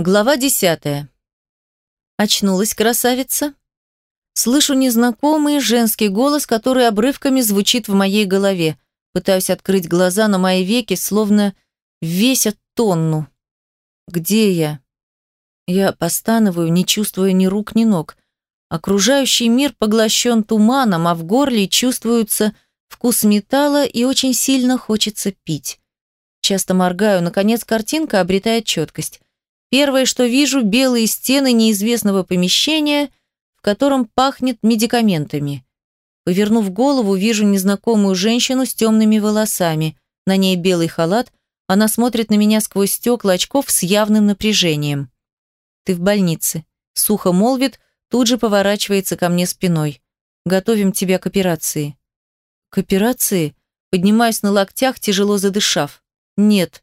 Глава десятая. Очнулась красавица. Слышу незнакомый женский голос, который обрывками звучит в моей голове. Пытаюсь открыть глаза, но мои веки словно весят тонну. Где я? Я постановую, не чувствуя ни рук, ни ног. Окружающий мир поглощен туманом, а в горле чувствуется вкус металла и очень сильно хочется пить. Часто моргаю, наконец картинка обретает четкость. Первое, что вижу, белые стены неизвестного помещения, в котором пахнет медикаментами. Повернув голову, вижу незнакомую женщину с темными волосами. На ней белый халат, она смотрит на меня сквозь стекла очков с явным напряжением. «Ты в больнице», — сухо молвит, тут же поворачивается ко мне спиной. «Готовим тебя к операции». «К операции?» Поднимаюсь на локтях, тяжело задышав. «Нет,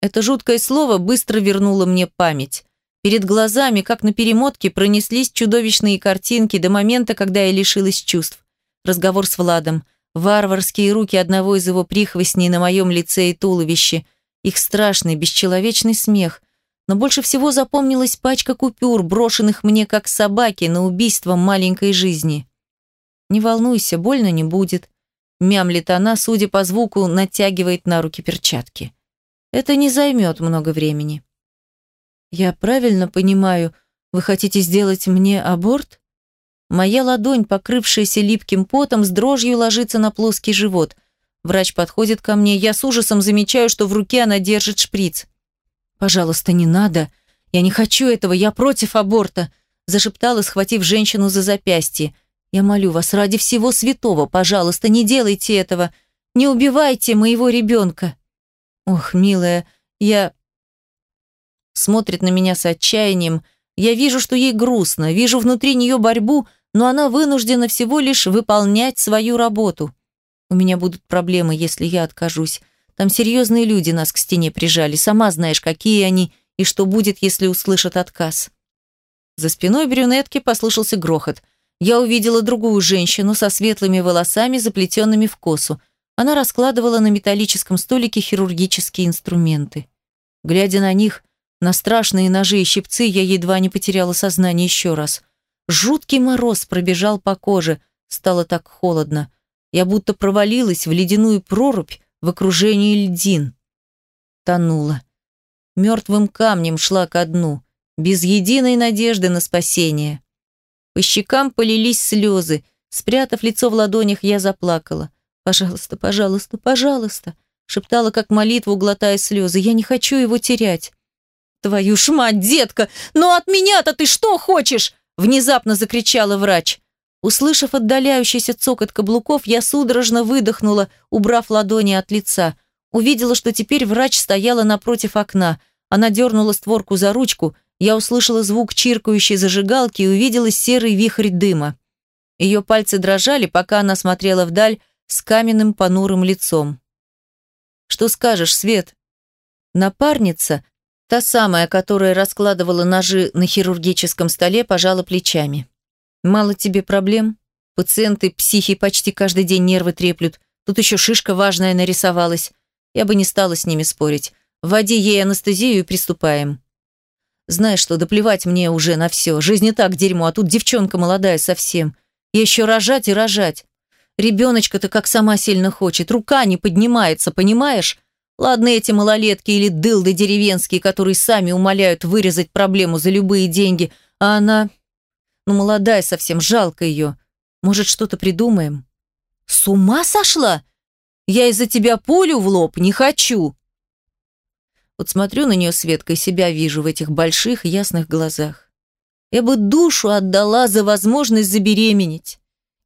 это жуткое слово быстро вернуло мне память. Перед глазами, как на перемотке, пронеслись чудовищные картинки до момента, когда я лишилась чувств. Разговор с Владом, варварские руки одного из его прихвостней на моем лице и туловище, их страшный, бесчеловечный смех. Но больше всего запомнилась пачка купюр, брошенных мне как собаки на убийство маленькой жизни. «Не волнуйся, больно не будет», – мямлит она, судя по звуку, натягивает на руки перчатки. Это не займет много времени. Я правильно понимаю, вы хотите сделать мне аборт? Моя ладонь, покрывшаяся липким потом, с дрожью ложится на плоский живот. Врач подходит ко мне, я с ужасом замечаю, что в руке она держит шприц. «Пожалуйста, не надо. Я не хочу этого, я против аборта», зашептала, схватив женщину за запястье. «Я молю вас, ради всего святого, пожалуйста, не делайте этого. Не убивайте моего ребенка». Ох, милая, я... Смотрит на меня с отчаянием. Я вижу, что ей грустно, вижу внутри нее борьбу, но она вынуждена всего лишь выполнять свою работу. У меня будут проблемы, если я откажусь. Там серьезные люди нас к стене прижали. Сама знаешь, какие они и что будет, если услышат отказ. За спиной брюнетки послышался грохот. Я увидела другую женщину со светлыми волосами, заплетенными в косу. Она раскладывала на металлическом столике хирургические инструменты. Глядя на них, на страшные ножи и щипцы, я едва не потеряла сознание еще раз. Жуткий мороз пробежал по коже, стало так холодно. Я будто провалилась в ледяную прорубь в окружении льдин. Тонула. Мертвым камнем шла ко дну, без единой надежды на спасение. По щекам полились слезы, спрятав лицо в ладонях, я заплакала. «Пожалуйста, пожалуйста, пожалуйста!» шептала как молитву, глотая слезы. «Я не хочу его терять!» «Твою ж мать, детка! Ну от меня-то ты что хочешь?» внезапно закричала врач. Услышав отдаляющийся цокот каблуков, я судорожно выдохнула, убрав ладони от лица. Увидела, что теперь врач стояла напротив окна. Она дернула створку за ручку, я услышала звук чиркающей зажигалки и увидела серый вихрь дыма. Ее пальцы дрожали, пока она смотрела вдаль, с каменным понурым лицом. «Что скажешь, Свет?» Напарница, та самая, которая раскладывала ножи на хирургическом столе, пожала плечами. «Мало тебе проблем? Пациенты, психи почти каждый день нервы треплют. Тут еще шишка важная нарисовалась. Я бы не стала с ними спорить. Вводи ей анестезию и приступаем». Знаешь что, доплевать мне уже на все. Жизнь и так дерьмо, а тут девчонка молодая совсем. И еще рожать и рожать. Ребеночка-то как сама сильно хочет, рука не поднимается, понимаешь? Ладно эти малолетки или дылды деревенские, которые сами умоляют вырезать проблему за любые деньги, а она... Ну, молодая совсем, жалко ее. Может, что-то придумаем? С ума сошла? Я из-за тебя пулю в лоб не хочу. Вот смотрю на нее, Светка, и себя вижу в этих больших ясных глазах. Я бы душу отдала за возможность забеременеть.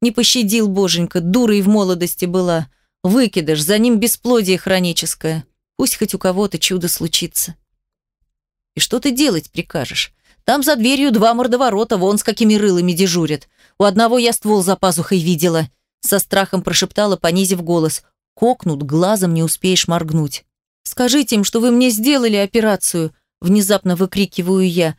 Не пощадил боженька, дура и в молодости была. Выкидыш, за ним бесплодие хроническое. Пусть хоть у кого-то чудо случится. И что ты делать прикажешь? Там за дверью два мордоворота, вон с какими рылами дежурят. У одного я ствол за пазухой видела. Со страхом прошептала, понизив голос. Кокнут, глазом не успеешь моргнуть. «Скажите им, что вы мне сделали операцию!» Внезапно выкрикиваю я.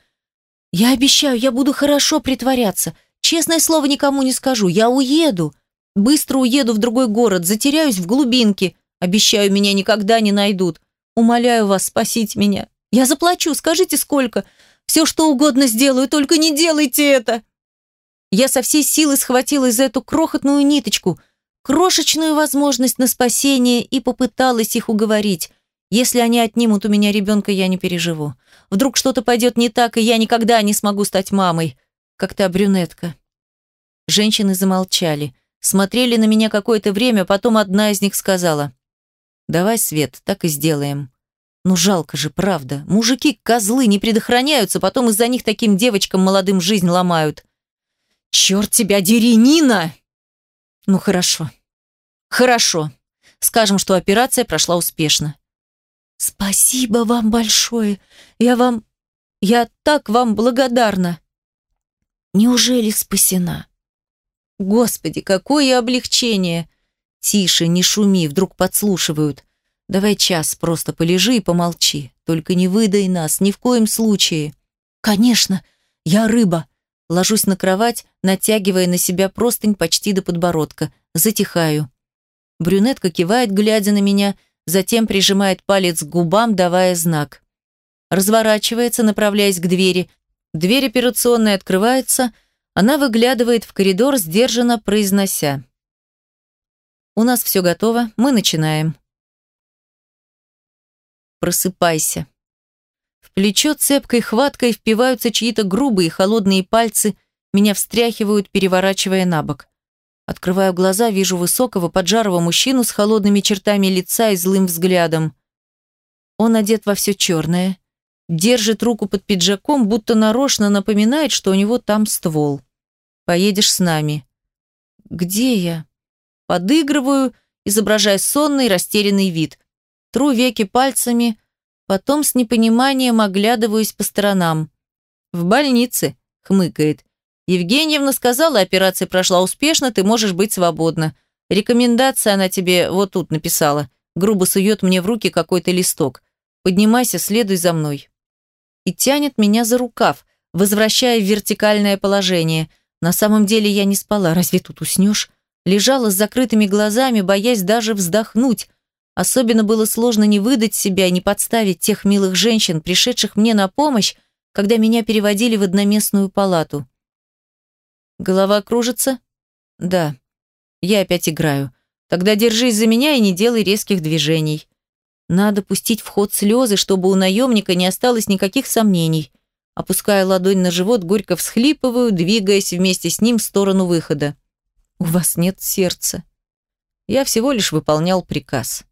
«Я обещаю, я буду хорошо притворяться. Честное слово, никому не скажу. Я уеду. Быстро уеду в другой город, затеряюсь в глубинке. Обещаю, меня никогда не найдут. Умоляю вас, спасите меня. Я заплачу, скажите сколько. Все, что угодно сделаю, только не делайте это. Я со всей силы схватилась за эту крохотную ниточку, крошечную возможность на спасение и попыталась их уговорить. Если они отнимут у меня ребенка, я не переживу. Вдруг что-то пойдет не так, и я никогда не смогу стать мамой, как та брюнетка. Женщины замолчали, смотрели на меня какое-то время, потом одна из них сказала, «Давай, Свет, так и сделаем». Ну жалко же, правда. Мужики, козлы, не предохраняются, потом из-за них таким девочкам молодым жизнь ломают. Черт тебя дери, Нина! Ну хорошо. Хорошо. Скажем, что операция прошла успешно. Спасибо вам большое. Я вам... Я так вам благодарна. Неужели спасена? Господи, какое облегчение! Тише, не шуми, вдруг подслушивают. Давай час просто полежи и помолчи. Только не выдай нас, ни в коем случае. Конечно, я рыба. Ложусь на кровать, натягивая на себя простынь почти до подбородка. Затихаю. Брюнетка кивает, глядя на меня, затем прижимает палец к губам, давая знак. Разворачивается, направляясь к двери. Дверь операционной открывается, она выглядывает в коридор, сдержанно произнося. «У нас все готово, мы начинаем». Просыпайся. В плечо цепкой хваткой впиваются чьи-то грубые холодные пальцы, меня встряхивают, переворачивая на бок. Открываю глаза, вижу высокого, поджарого мужчину с холодными чертами лица и злым взглядом. Он одет во все черное, держит руку под пиджаком, будто нарочно напоминает, что у него там ствол. «Поедешь с нами». «Где я?» Подыгрываю, изображая сонный, растерянный вид. Тру веки пальцами, потом с непониманием оглядываюсь по сторонам. «В больнице», — хмыкает. «Евгеньевна сказала, операция прошла успешно, ты можешь быть свободна. Рекомендация она тебе вот тут написала». Грубо сует мне в руки какой-то листок. «Поднимайся, следуй за мной». И тянет меня за рукав, возвращая в вертикальное положение. На самом деле я не спала, разве тут уснешь? Лежала с закрытыми глазами, боясь даже вздохнуть, Особенно было сложно не выдать себя, не подставить тех милых женщин, пришедших мне на помощь, когда меня переводили в одноместную палату. Голова кружится? Да. Я опять играю. Тогда держись за меня и не делай резких движений. Надо пустить в ход слезы, чтобы у наемника не осталось никаких сомнений. Опуская ладонь на живот, горько всхлипываю, двигаясь вместе с ним в сторону выхода. У вас нет сердца. Я всего лишь выполнял приказ.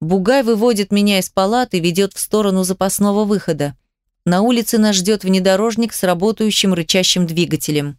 Бугай выводит меня из палаты, ведет в сторону запасного выхода. На улице нас ждет внедорожник с работающим рычащим двигателем.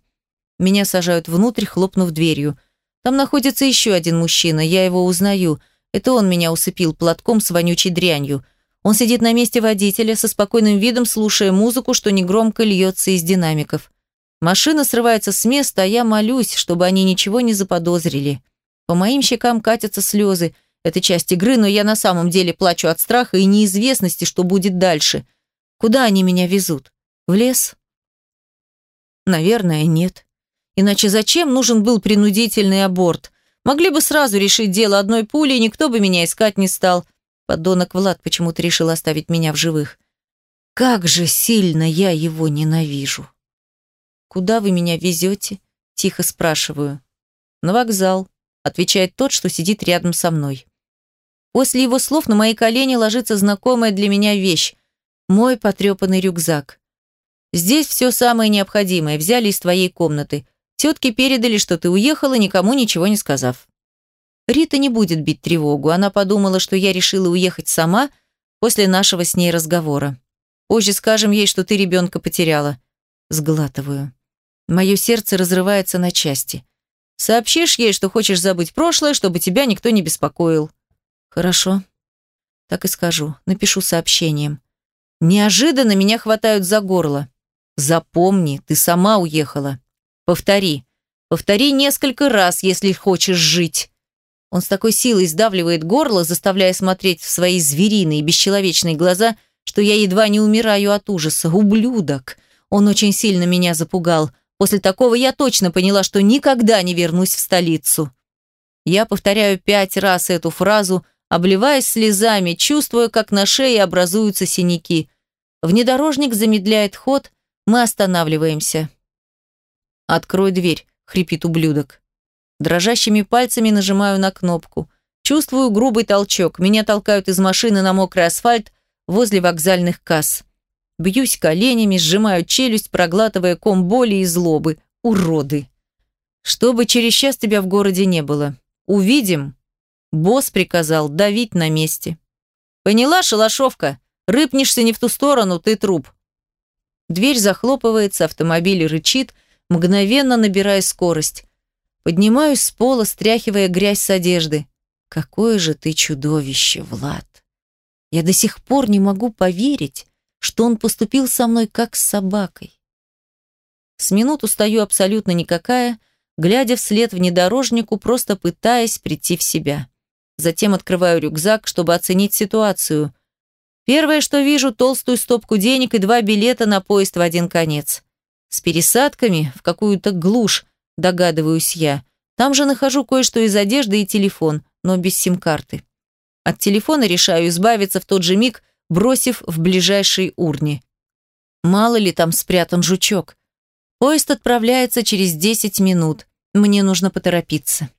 Меня сажают внутрь, хлопнув дверью. Там находится еще один мужчина, я его узнаю. Это он меня усыпил платком с вонючей дрянью. Он сидит на месте водителя, со спокойным видом слушая музыку, что негромко льется из динамиков. Машина срывается с места, а я молюсь, чтобы они ничего не заподозрили. По моим щекам катятся слезы, это часть игры, но я на самом деле плачу от страха и неизвестности, что будет дальше. Куда они меня везут? В лес? Наверное, нет. Иначе зачем нужен был принудительный аборт? Могли бы сразу решить дело одной пулей, никто бы меня искать не стал. Подонок Влад почему-то решил оставить меня в живых. Как же сильно я его ненавижу. «Куда вы меня везете?» – тихо спрашиваю. «На вокзал», – отвечает тот, что сидит рядом со мной. После его слов на мои колени ложится знакомая для меня вещь – мой потрепанный рюкзак. Здесь все самое необходимое, взяли из твоей комнаты. Тетки передали, что ты уехала, никому ничего не сказав. Рита не будет бить тревогу, она подумала, что я решила уехать сама после нашего с ней разговора. Позже скажем ей, что ты ребенка потеряла. Сглатываю. Мое сердце разрывается на части. Сообщишь ей, что хочешь забыть прошлое, чтобы тебя никто не беспокоил. Хорошо. Так и скажу. Напишу сообщением. Неожиданно меня хватают за горло. Запомни, ты сама уехала. Повтори. Повтори несколько раз, если хочешь жить. Он с такой силой сдавливает горло, заставляя смотреть в свои звериные, бесчеловечные глаза, что я едва не умираю от ужаса. Ублюдок! Он очень сильно меня запугал. После такого я точно поняла, что никогда не вернусь в столицу. Я повторяю пять раз эту фразу, обливаясь слезами, чувствуя, как на шее образуются синяки. Внедорожник замедляет ход, мы останавливаемся. «Открой дверь», — хрипит ублюдок. Дрожащими пальцами нажимаю на кнопку. Чувствую грубый толчок. Меня толкают из машины на мокрый асфальт возле вокзальных касс. Бьюсь коленями, сжимаю челюсть, проглатывая ком боли и злобы. Уроды. Чтобы через час тебя в городе не было. Увидим. Босс приказал давить на месте. Поняла, шалашовка? Рыпнешься не в ту сторону, ты труп. Дверь захлопывается, автомобиль рычит, мгновенно набирая скорость. Поднимаюсь с пола, стряхивая грязь с одежды. Какое же ты чудовище, Влад. Я до сих пор не могу поверить, что он поступил со мной как с собакой. С минуту стою абсолютно никакая, глядя вслед внедорожнику, просто пытаясь прийти в себя. Затем открываю рюкзак, чтобы оценить ситуацию. Первое, что вижу, толстую стопку денег и два билета на поезд в один конец. С пересадками в какую-то глушь, догадываюсь я. Там же нахожу кое-что из одежды и телефон, но без сим-карты. От телефона решаю избавиться в тот же миг, бросив в ближайшей урне. Мало ли там спрятан жучок. Поезд отправляется через 10 минут. Мне нужно поторопиться.